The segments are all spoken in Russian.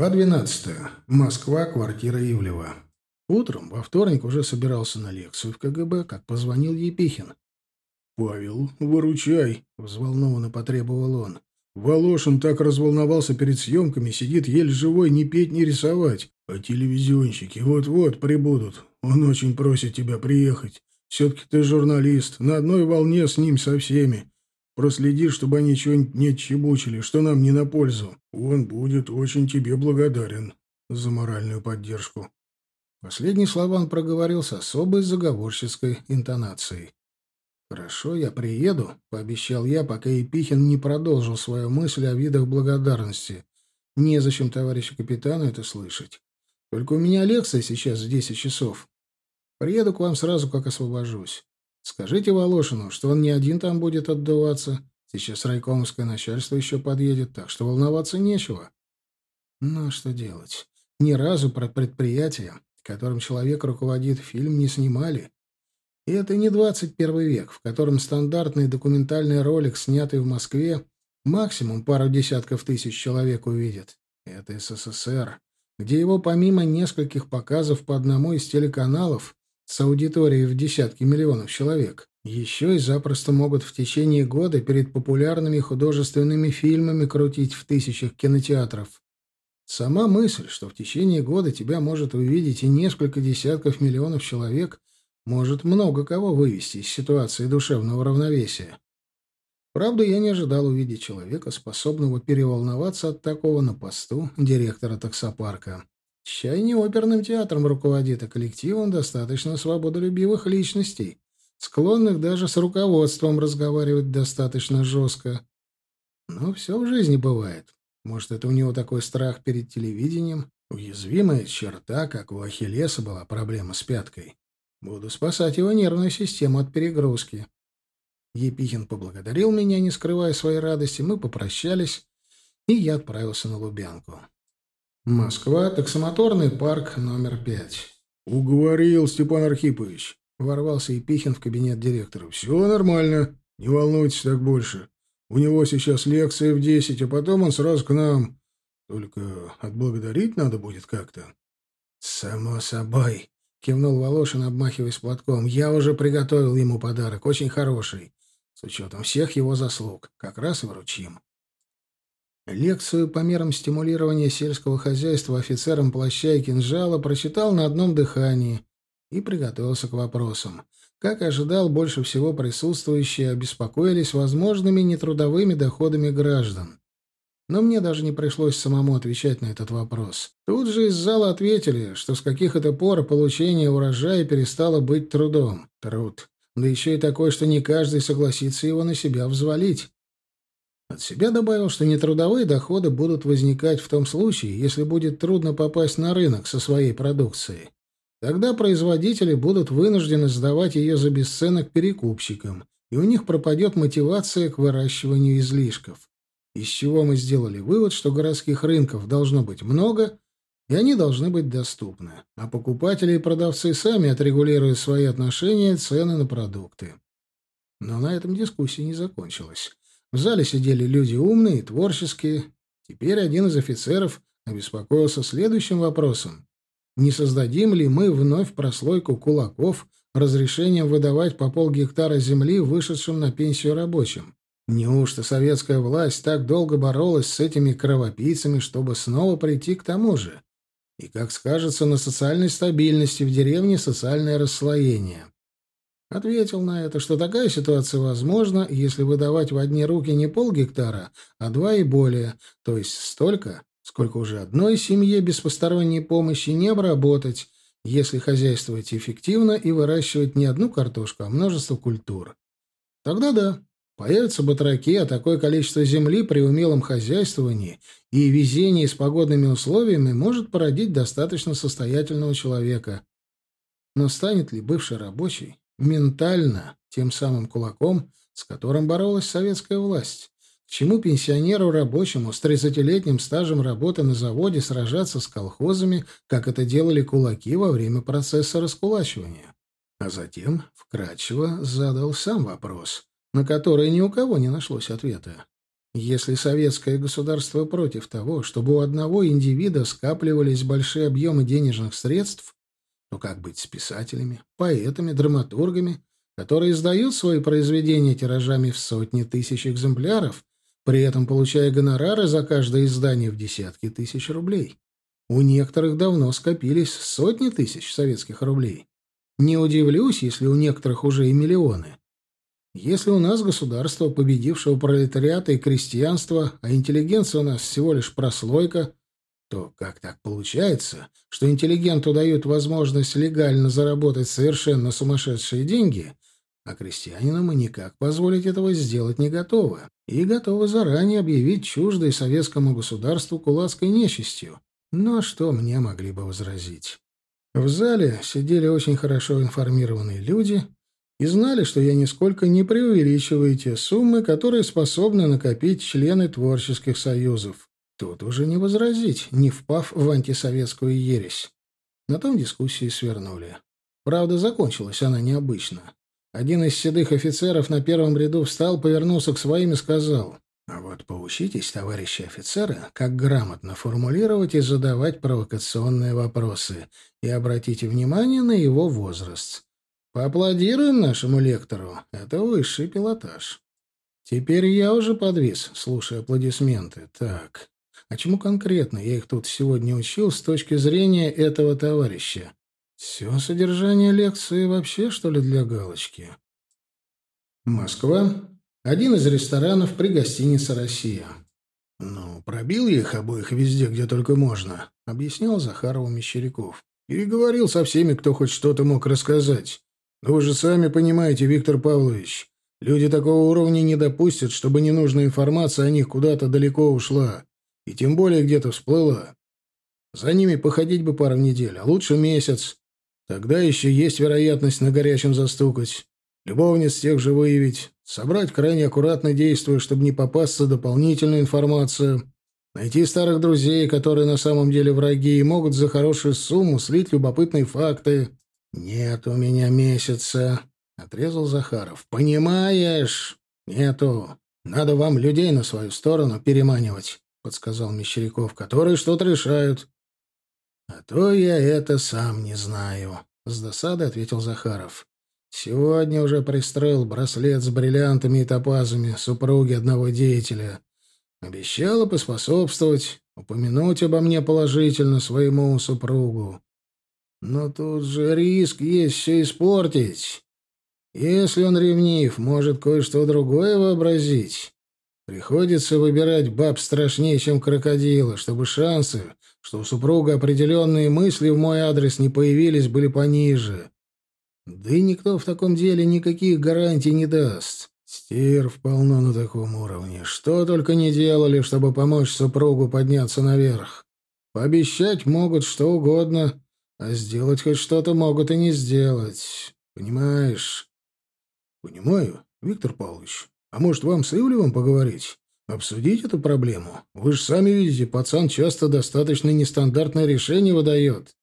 Глава 12. Москва, квартира Ивлева. Утром, во вторник, уже собирался на лекцию в КГБ, как позвонил Епихин. «Павел, выручай!» — взволнованно потребовал он. «Волошин так разволновался перед съемками, сидит еле живой, ни петь, ни рисовать. А телевизионщики вот-вот прибудут. Он очень просит тебя приехать. Все-таки ты журналист, на одной волне с ним со всеми. Проследи, чтобы они чего-нибудь не отчебучили, что нам не на пользу. Он будет очень тебе благодарен за моральную поддержку». Последние слова он проговорил с особой заговорческой интонацией. «Хорошо, я приеду», — пообещал я, пока Епихин не продолжил свою мысль о видах благодарности. «Незачем товарищу капитану это слышать. Только у меня лекция сейчас в десять часов. Приеду к вам сразу, как освобожусь. Скажите Волошину, что он не один там будет отдуваться. Сейчас райкомовское начальство еще подъедет, так что волноваться нечего. Ну, а что делать? Ни разу про предприятие, которым человек руководит, фильм не снимали. И это не 21 век, в котором стандартный документальный ролик, снятый в Москве, максимум пару десятков тысяч человек увидит. Это СССР, где его помимо нескольких показов по одному из телеканалов с аудиторией в десятки миллионов человек, еще и запросто могут в течение года перед популярными художественными фильмами крутить в тысячах кинотеатров. Сама мысль, что в течение года тебя может увидеть и несколько десятков миллионов человек, может много кого вывести из ситуации душевного равновесия. Правда, я не ожидал увидеть человека, способного переволноваться от такого на посту директора таксопарка. Чай не оперным театром руководит, а коллективом достаточно свободолюбивых личностей, склонных даже с руководством разговаривать достаточно жестко. Но все в жизни бывает. Может, это у него такой страх перед телевидением? Уязвимая черта, как у Ахиллеса была проблема с пяткой. Буду спасать его нервную систему от перегрузки. Епихин поблагодарил меня, не скрывая своей радости, мы попрощались, и я отправился на Лубянку. Москва, таксомоторный парк номер пять. «Уговорил, Степан Архипович!» — ворвался Епихин в кабинет директора. «Все нормально. Не волнуйтесь так больше. У него сейчас лекция в десять, а потом он сразу к нам. Только отблагодарить надо будет как-то». «Само собой», — кивнул Волошин, обмахиваясь платком. «Я уже приготовил ему подарок, очень хороший, с учетом всех его заслуг. Как раз и вручим». Лекцию по мерам стимулирования сельского хозяйства офицерам плаща и кинжала прочитал на одном дыхании и приготовился к вопросам. Как ожидал, больше всего присутствующие обеспокоились возможными нетрудовыми доходами граждан. Но мне даже не пришлось самому отвечать на этот вопрос. Тут же из зала ответили, что с каких это пор получение урожая перестало быть трудом. Труд. Да еще и такой, что не каждый согласится его на себя взвалить. От себя добавил, что нетрудовые доходы будут возникать в том случае, если будет трудно попасть на рынок со своей продукцией. Тогда производители будут вынуждены сдавать ее за бесценок перекупщикам, и у них пропадет мотивация к выращиванию излишков. Из чего мы сделали вывод, что городских рынков должно быть много, и они должны быть доступны, а покупатели и продавцы сами отрегулируют свои отношения и цены на продукты. Но на этом дискуссия не закончилась. В зале сидели люди умные и творческие. Теперь один из офицеров обеспокоился следующим вопросом. Не создадим ли мы вновь прослойку кулаков разрешением выдавать по полгектара земли вышедшим на пенсию рабочим? Неужто советская власть так долго боролась с этими кровопийцами, чтобы снова прийти к тому же? И, как скажется, на социальной стабильности в деревне социальное расслоение. Ответил на это, что такая ситуация возможна, если выдавать в одни руки не полгектара, а два и более, то есть столько, сколько уже одной семье без посторонней помощи не обработать, если хозяйствовать эффективно и выращивать не одну картошку, а множество культур. Тогда да, появятся батраки, а такое количество земли при умелом хозяйствовании и везении с погодными условиями может породить достаточно состоятельного человека. Но станет ли бывший рабочий ментально тем самым кулаком, с которым боролась советская власть. К чему пенсионеру рабочему с 30-летним стажем работы на заводе сражаться с колхозами, как это делали кулаки во время процесса раскулачивания? А затем вкратчиво задал сам вопрос, на который ни у кого не нашлось ответа. Если советское государство против того, чтобы у одного индивида скапливались большие объемы денежных средств, то как быть с писателями, поэтами, драматургами, которые издают свои произведения тиражами в сотни тысяч экземпляров, при этом получая гонорары за каждое издание в десятки тысяч рублей? У некоторых давно скопились сотни тысяч советских рублей. Не удивлюсь, если у некоторых уже и миллионы. Если у нас государство победившего пролетариата и крестьянства, а интеллигенция у нас всего лишь прослойка, то как так получается, что интеллигенту дают возможность легально заработать совершенно сумасшедшие деньги, а крестьянину мы никак позволить этого сделать не готовы, и готовы заранее объявить чуждой советскому государству кулацкой нечистью? Ну а что мне могли бы возразить? В зале сидели очень хорошо информированные люди — и знали, что я нисколько не преувеличиваю те суммы, которые способны накопить члены творческих союзов. Тут уже не возразить, не впав в антисоветскую ересь. На том дискуссии свернули. Правда, закончилась она необычно. Один из седых офицеров на первом ряду встал, повернулся к своим и сказал, «А вот поучитесь, товарищи офицеры, как грамотно формулировать и задавать провокационные вопросы, и обратите внимание на его возраст. Поаплодируем нашему лектору. Это высший пилотаж. Теперь я уже подвис, слушая аплодисменты. Так, а чему конкретно я их тут сегодня учил с точки зрения этого товарища? Все содержание лекции вообще, что ли, для галочки? Москва. Один из ресторанов при гостинице «Россия». «Ну, пробил я их обоих везде, где только можно», — объяснял Захарову Мещеряков. «Переговорил со всеми, кто хоть что-то мог рассказать. Но вы же сами понимаете, Виктор Павлович, люди такого уровня не допустят, чтобы ненужная информация о них куда-то далеко ушла, и тем более где-то всплыла. За ними походить бы пару недель, а лучше месяц. Тогда еще есть вероятность на горячем застукать, любовниц тех же выявить, собрать крайне аккуратно действуя, чтобы не попасться дополнительную информацию, найти старых друзей, которые на самом деле враги и могут за хорошую сумму слить любопытные факты. «Нет у меня месяца», — отрезал Захаров. «Понимаешь? Нету. Надо вам людей на свою сторону переманивать», — подсказал Мещеряков, «которые что-то решают». «А то я это сам не знаю», — с досадой ответил Захаров. «Сегодня уже пристроил браслет с бриллиантами и топазами супруги одного деятеля. Обещала поспособствовать, упомянуть обо мне положительно своему супругу. Но тут же риск есть все испортить. Если он ревнив, может кое-что другое вообразить. Приходится выбирать баб страшнее, чем крокодила, чтобы шансы, что у супруга определенные мысли в мой адрес не появились, были пониже. Да и никто в таком деле никаких гарантий не даст. Стерв полно на таком уровне. Что только не делали, чтобы помочь супругу подняться наверх. Пообещать могут что угодно, а сделать хоть что-то могут и не сделать. Понимаешь? Понимаю, Виктор Павлович. А может, вам с Ивлевым поговорить? Обсудить эту проблему? Вы же сами видите, пацан часто достаточно нестандартное решение выдает.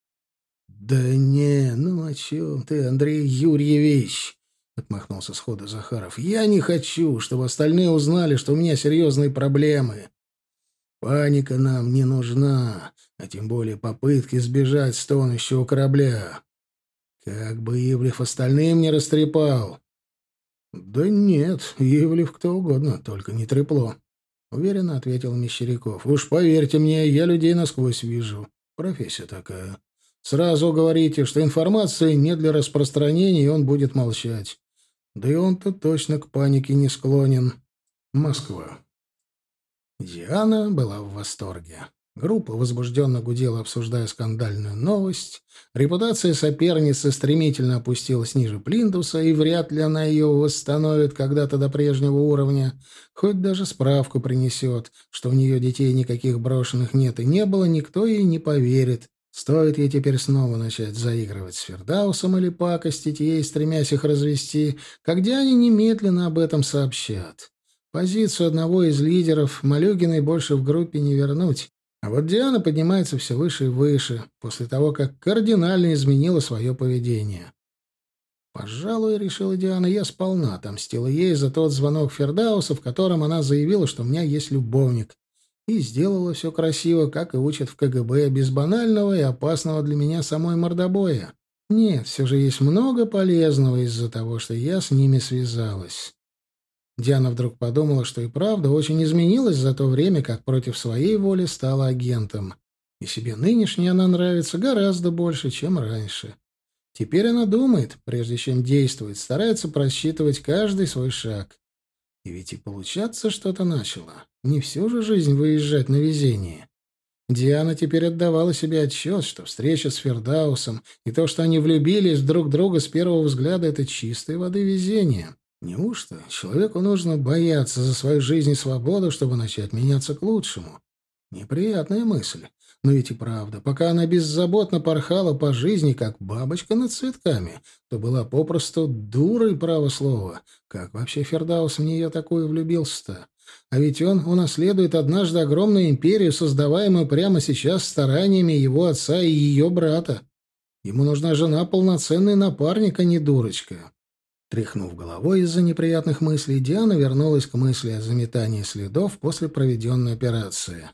Да не, ну о чем ты, Андрей Юрьевич? Отмахнулся схода Захаров. Я не хочу, чтобы остальные узнали, что у меня серьезные проблемы. Паника нам не нужна а тем более попытки сбежать с тонущего корабля. Как бы Ивлев остальным не растрепал. «Да нет, Ивлев кто угодно, только не трепло», — уверенно ответил Мещеряков. «Уж поверьте мне, я людей насквозь вижу. Профессия такая. Сразу говорите, что информация не для распространения, и он будет молчать. Да и он-то точно к панике не склонен. Москва». Диана была в восторге. Группа возбужденно гудела, обсуждая скандальную новость. Репутация соперницы стремительно опустилась ниже плинтуса, и вряд ли она ее восстановит когда-то до прежнего уровня. Хоть даже справку принесет, что у нее детей никаких брошенных нет и не было, никто ей не поверит. Стоит ей теперь снова начать заигрывать с Фердаусом или пакостить ей, стремясь их развести, когда они немедленно об этом сообщат. Позицию одного из лидеров Малюгиной больше в группе не вернуть. А вот Диана поднимается все выше и выше, после того, как кардинально изменила свое поведение. Пожалуй, решила Диана, я сполна отомстила ей за тот звонок Фердауса, в котором она заявила, что у меня есть любовник. И сделала все красиво, как и учат в КГБ, без банального и опасного для меня самой мордобоя. Нет, все же есть много полезного из-за того, что я с ними связалась. Диана вдруг подумала, что и правда очень изменилась за то время, как против своей воли стала агентом. И себе нынешней она нравится гораздо больше, чем раньше. Теперь она думает, прежде чем действует, старается просчитывать каждый свой шаг. И ведь и получаться что-то начало. Не всю же жизнь выезжать на везение. Диана теперь отдавала себе отчет, что встреча с Фердаусом и то, что они влюбились друг в друга с первого взгляда, — это чистой воды везение. Неужто человеку нужно бояться за свою жизнь и свободу, чтобы начать меняться к лучшему? Неприятная мысль. Но ведь и правда, пока она беззаботно порхала по жизни, как бабочка над цветками, то была попросту дурой, право слова. Как вообще Фердаус в нее такую влюбился-то? А ведь он унаследует однажды огромную империю, создаваемую прямо сейчас стараниями его отца и ее брата. Ему нужна жена полноценный напарник, а не дурочка. Тряхнув головой из-за неприятных мыслей, Диана вернулась к мысли о заметании следов после проведенной операции.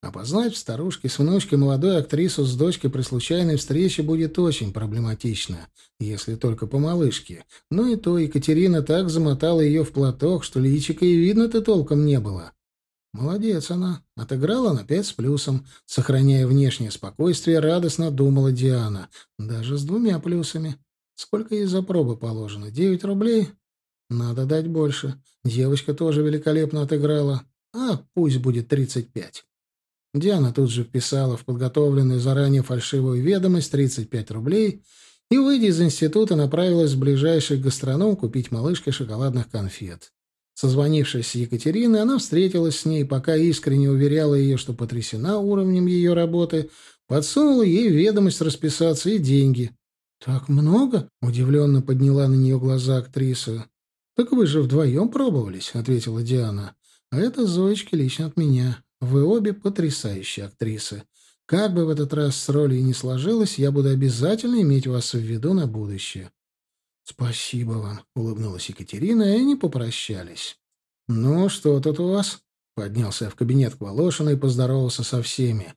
Опознать в старушке с внучкой молодую актрису с дочкой при случайной встрече будет очень проблематично, если только по малышке. Но и то Екатерина так замотала ее в платок, что личика и видно-то толком не было. Молодец она. Отыграла на пять с плюсом. Сохраняя внешнее спокойствие, радостно думала Диана. Даже с двумя плюсами. Сколько ей за пробы положено? Девять рублей? Надо дать больше. Девочка тоже великолепно отыграла. А пусть будет тридцать пять. Диана тут же вписала в подготовленную заранее фальшивую ведомость 35 рублей и, выйдя из института, направилась в ближайший гастроном купить малышке шоколадных конфет. Созвонившись с Екатериной, она встретилась с ней, пока искренне уверяла ее, что потрясена уровнем ее работы, подсунула ей ведомость расписаться и деньги. «Так много?» — удивленно подняла на нее глаза актриса. «Так вы же вдвоем пробовались», — ответила Диана. «А это Зоечки лично от меня. Вы обе потрясающие актрисы. Как бы в этот раз с ролью не сложилось, я буду обязательно иметь вас в виду на будущее. Спасибо вам, улыбнулась Екатерина, и они попрощались. Ну, что тут у вас? Поднялся в кабинет к Волошину и поздоровался со всеми.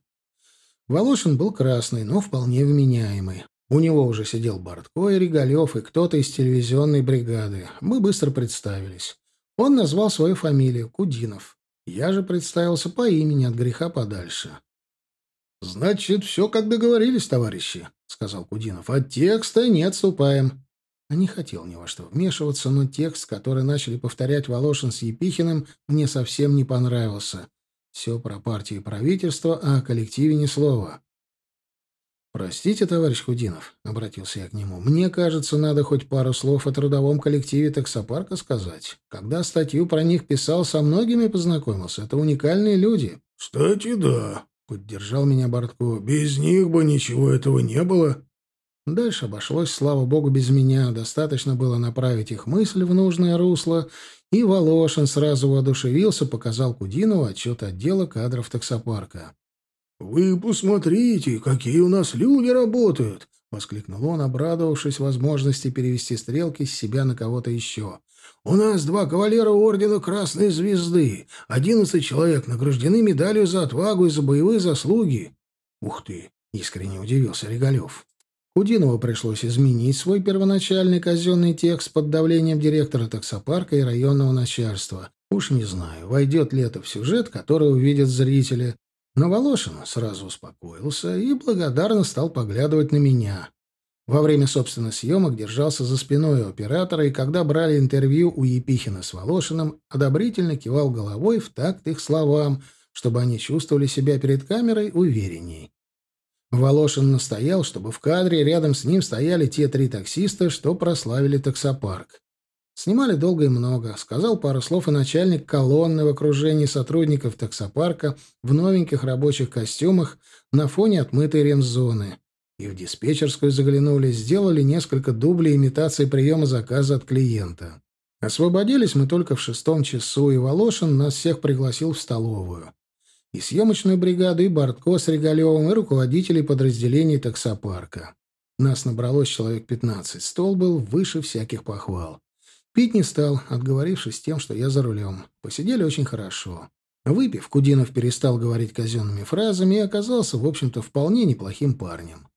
Волошин был красный, но вполне вменяемый. У него уже сидел Бортко и Регалев, и кто-то из телевизионной бригады. Мы быстро представились. Он назвал свою фамилию — Кудинов. Я же представился по имени от греха подальше. «Значит, все как договорились, товарищи», — сказал Кудинов. «От текста не отступаем». А не хотел ни во что вмешиваться, но текст, который начали повторять Волошин с Епихиным, мне совсем не понравился. Все про партию и правительство, а о коллективе ни слова. «Простите, товарищ Худинов», — обратился я к нему, — «мне кажется, надо хоть пару слов о трудовом коллективе таксопарка сказать. Когда статью про них писал, со многими познакомился. Это уникальные люди». «Кстати, да», — поддержал меня Бортко. «Без них бы ничего этого не было». Дальше обошлось, слава богу, без меня. Достаточно было направить их мысль в нужное русло, и Волошин сразу воодушевился, показал Кудинову отчет отдела кадров таксопарка. «Вы посмотрите, какие у нас люди работают!» — воскликнул он, обрадовавшись возможности перевести стрелки с себя на кого-то еще. «У нас два кавалера Ордена Красной Звезды. Одиннадцать человек награждены медалью за отвагу и за боевые заслуги». «Ух ты!» — искренне удивился Регалев. Кудинову пришлось изменить свой первоначальный казенный текст под давлением директора таксопарка и районного начальства. Уж не знаю, войдет ли это в сюжет, который увидят зрители, но Волошин сразу успокоился и благодарно стал поглядывать на меня. Во время собственных съемок держался за спиной у оператора, и когда брали интервью у Епихина с Волошиным, одобрительно кивал головой в такт их словам, чтобы они чувствовали себя перед камерой уверенней. Волошин настоял, чтобы в кадре рядом с ним стояли те три таксиста, что прославили таксопарк. Снимали долго и много. Сказал пару слов и начальник колонны в окружении сотрудников таксопарка в новеньких рабочих костюмах на фоне отмытой ремзоны. И в диспетчерскую заглянули, сделали несколько дублей имитации приема заказа от клиента. Освободились мы только в шестом часу, и Волошин нас всех пригласил в столовую. И съемочную бригаду, и Бортко с Регалевым, и руководителей подразделений таксопарка. Нас набралось человек пятнадцать. Стол был выше всяких похвал. Пить не стал, отговорившись тем, что я за рулем. Посидели очень хорошо. Выпив, Кудинов перестал говорить казенными фразами и оказался, в общем-то, вполне неплохим парнем.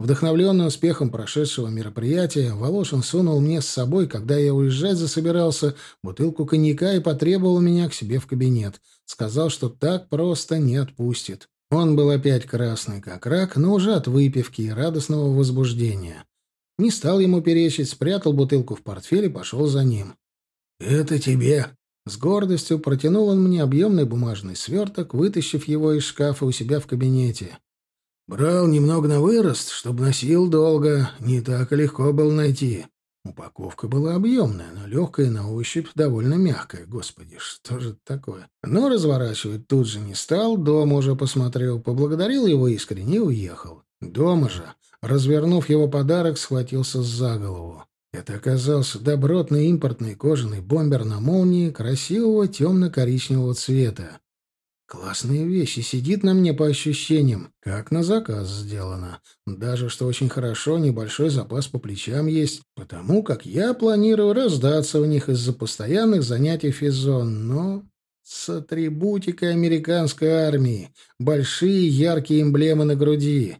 Вдохновленный успехом прошедшего мероприятия, Волошин сунул мне с собой, когда я уезжать засобирался, бутылку коньяка и потребовал меня к себе в кабинет. Сказал, что так просто не отпустит. Он был опять красный, как рак, но уже от выпивки и радостного возбуждения. Не стал ему перечить, спрятал бутылку в портфель и пошел за ним. «Это тебе!» С гордостью протянул он мне объемный бумажный сверток, вытащив его из шкафа у себя в кабинете. Брал немного на вырост, чтобы носил долго, не так легко было найти. Упаковка была объемная, но легкая на ощупь, довольно мягкая. Господи, что же это такое? Но разворачивать тут же не стал, дома уже посмотрел, поблагодарил его искренне и уехал. Дома же, развернув его подарок, схватился за голову. Это оказался добротный импортный кожаный бомбер на молнии красивого темно-коричневого цвета. Классные вещи, сидит на мне по ощущениям, как на заказ сделано. Даже, что очень хорошо, небольшой запас по плечам есть, потому как я планирую раздаться в них из-за постоянных занятий физон, но с атрибутикой американской армии, большие яркие эмблемы на груди.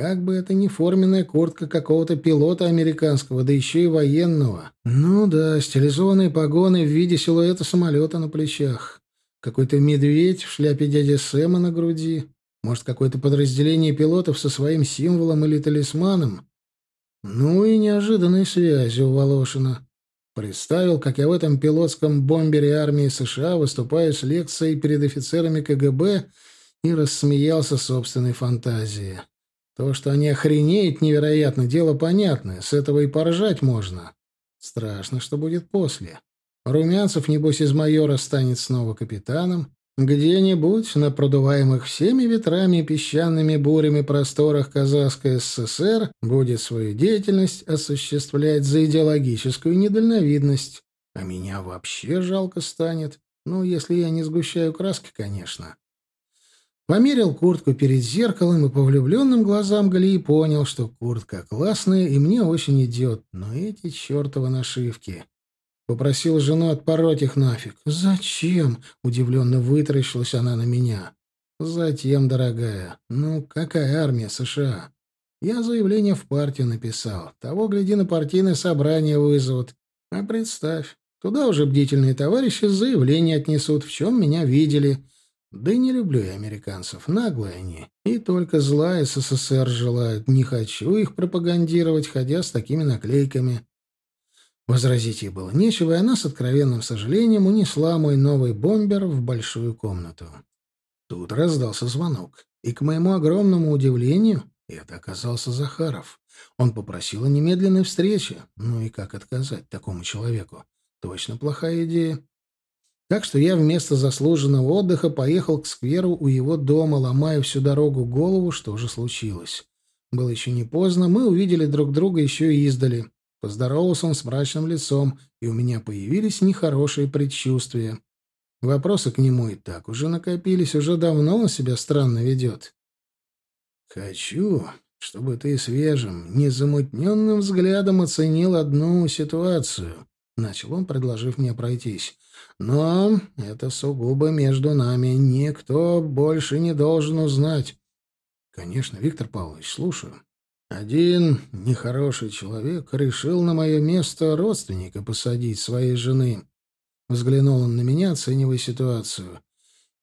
Как бы это ни форменная куртка какого-то пилота американского, да еще и военного. Ну да, стилизованные погоны в виде силуэта самолета на плечах. Какой-то медведь в шляпе дяди Сэма на груди. Может, какое-то подразделение пилотов со своим символом или талисманом. Ну и неожиданные связи у Волошина. Представил, как я в этом пилотском бомбере армии США выступаю с лекцией перед офицерами КГБ и рассмеялся собственной фантазии. То, что они охренеют невероятно, дело понятное, с этого и поржать можно. Страшно, что будет после. Румянцев, небось, из майора станет снова капитаном. Где-нибудь на продуваемых всеми ветрами и песчаными бурями просторах Казахской ССР будет свою деятельность осуществлять за идеологическую недальновидность. А меня вообще жалко станет. Ну, если я не сгущаю краски, конечно. Померил куртку перед зеркалом и по влюбленным глазам Галии понял, что куртка классная и мне очень идет. Но эти чертовы нашивки... Попросил жену отпороть их нафиг. «Зачем?» — удивленно вытаращилась она на меня. «Затем, дорогая. Ну, какая армия США? Я заявление в партию написал. Того, гляди, на партийное собрание вызовут. А представь, туда уже бдительные товарищи заявление отнесут, в чем меня видели. Да и не люблю я американцев, наглые они. И только зла СССР желают. Не хочу их пропагандировать, ходя с такими наклейками». Возразить ей было нечего, и она с откровенным сожалением унесла мой новый бомбер в большую комнату. Тут раздался звонок, и, к моему огромному удивлению, это оказался Захаров. Он попросил о немедленной встрече. Ну и как отказать такому человеку? Точно плохая идея. Так что я вместо заслуженного отдыха поехал к скверу у его дома, ломая всю дорогу голову, что же случилось. Было еще не поздно, мы увидели друг друга еще и издали. Поздоровался он с мрачным лицом, и у меня появились нехорошие предчувствия. Вопросы к нему и так уже накопились, уже давно он себя странно ведет. «Хочу, чтобы ты свежим, незамутненным взглядом оценил одну ситуацию», — начал он, предложив мне пройтись. «Но это сугубо между нами. Никто больше не должен узнать». «Конечно, Виктор Павлович, слушаю». Один нехороший человек решил на мое место родственника посадить своей жены. Взглянул он на меня, оценивая ситуацию.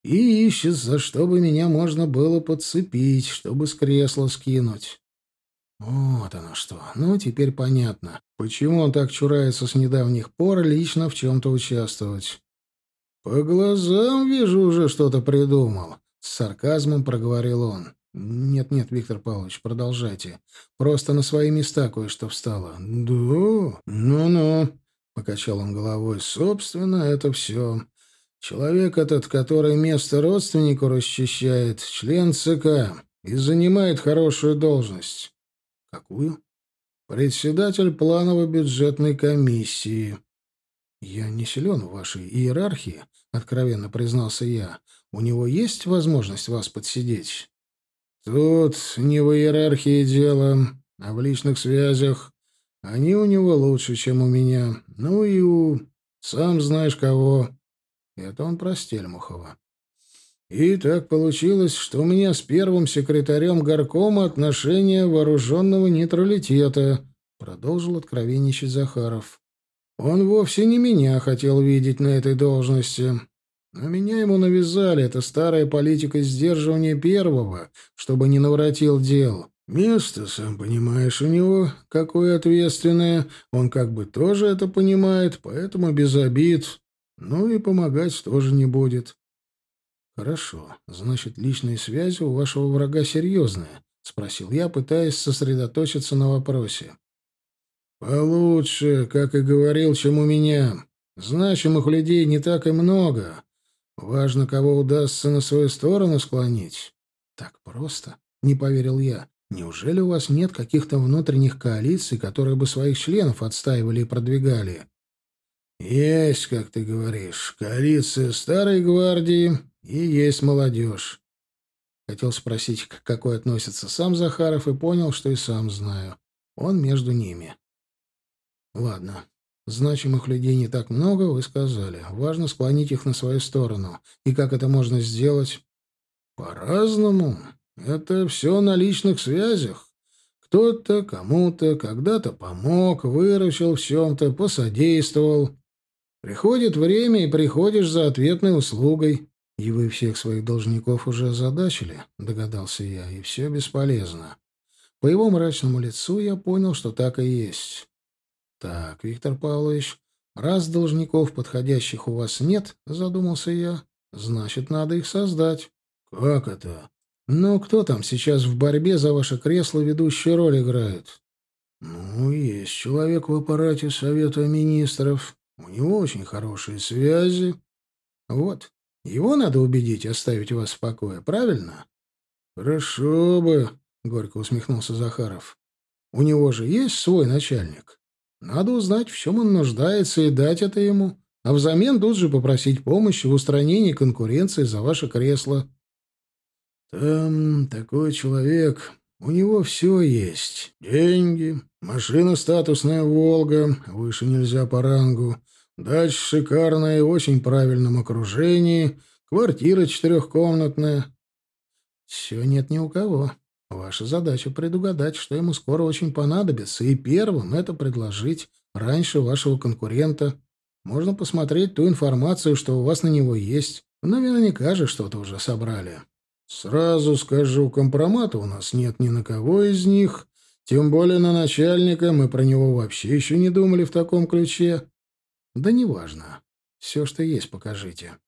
И ищет, за что бы меня можно было подцепить, чтобы с кресла скинуть. Вот оно что. Ну, теперь понятно, почему он так чурается с недавних пор лично в чем-то участвовать. По глазам вижу, уже что-то придумал. С сарказмом проговорил он. «Нет-нет, Виктор Павлович, продолжайте. Просто на свои места кое-что встало». «Да? Ну-ну», — покачал он головой. «Собственно, это все. Человек этот, который место родственнику расчищает, член ЦК и занимает хорошую должность». «Какую?» «Председатель планово-бюджетной комиссии». «Я не силен в вашей иерархии», — откровенно признался я. «У него есть возможность вас подсидеть?» «Тут не в иерархии дело», А в личных связях они у него лучше, чем у меня. Ну и у... Сам знаешь кого. Это он про Стельмухова. И так получилось, что у меня с первым секретарем горкома отношения вооруженного нейтралитета, продолжил откровенничать Захаров. Он вовсе не меня хотел видеть на этой должности. Но меня ему навязали, это старая политика сдерживания первого, чтобы не наворотил дел. Место, сам понимаешь, у него какое ответственное. Он как бы тоже это понимает, поэтому без обид. Ну и помогать тоже не будет. Хорошо. Значит, личные связи у вашего врага серьезные, спросил я, пытаясь сосредоточиться на вопросе. Получше, как и говорил, чем у меня. Значимых людей не так и много. Важно, кого удастся на свою сторону склонить. Так просто? Не поверил я. Неужели у вас нет каких-то внутренних коалиций, которые бы своих членов отстаивали и продвигали? Есть, как ты говоришь, коалиция старой гвардии и есть молодежь. Хотел спросить, к какой относится сам Захаров, и понял, что и сам знаю. Он между ними. Ладно. Значимых людей не так много, вы сказали. Важно склонить их на свою сторону. И как это можно сделать? По-разному. Это все на личных связях. Кто-то кому-то когда-то помог, выручил в чем-то, посодействовал. Приходит время, и приходишь за ответной услугой. И вы всех своих должников уже озадачили, догадался я, и все бесполезно. По его мрачному лицу я понял, что так и есть. Так, Виктор Павлович, раз должников подходящих у вас нет, задумался я, значит, надо их создать. Как это? Ну, кто там сейчас в борьбе за ваше кресло ведущую роль играет? Ну, есть человек в аппарате Совета Министров. У него очень хорошие связи. Вот, его надо убедить оставить вас в покое, правильно? Хорошо бы, горько усмехнулся Захаров. У него же есть свой начальник. Надо узнать, в чем он нуждается, и дать это ему, а взамен тут же попросить помощи в устранении конкуренции за ваше кресло. Там такой человек, у него все есть. Деньги, машина статусная «Волга», выше нельзя по рангу, дача шикарная и очень правильном окружении, квартира четырехкомнатная. Все нет ни у кого. Ваша задача предугадать, что ему скоро очень понадобится, и первым это предложить раньше вашего конкурента. Можно посмотреть ту информацию, что у вас на него есть. Наверняка же что-то уже собрали. Сразу скажу, компромата у нас нет ни на кого из них, тем более на начальника, мы про него вообще еще не думали в таком ключе. Да неважно. Все, что есть, покажите.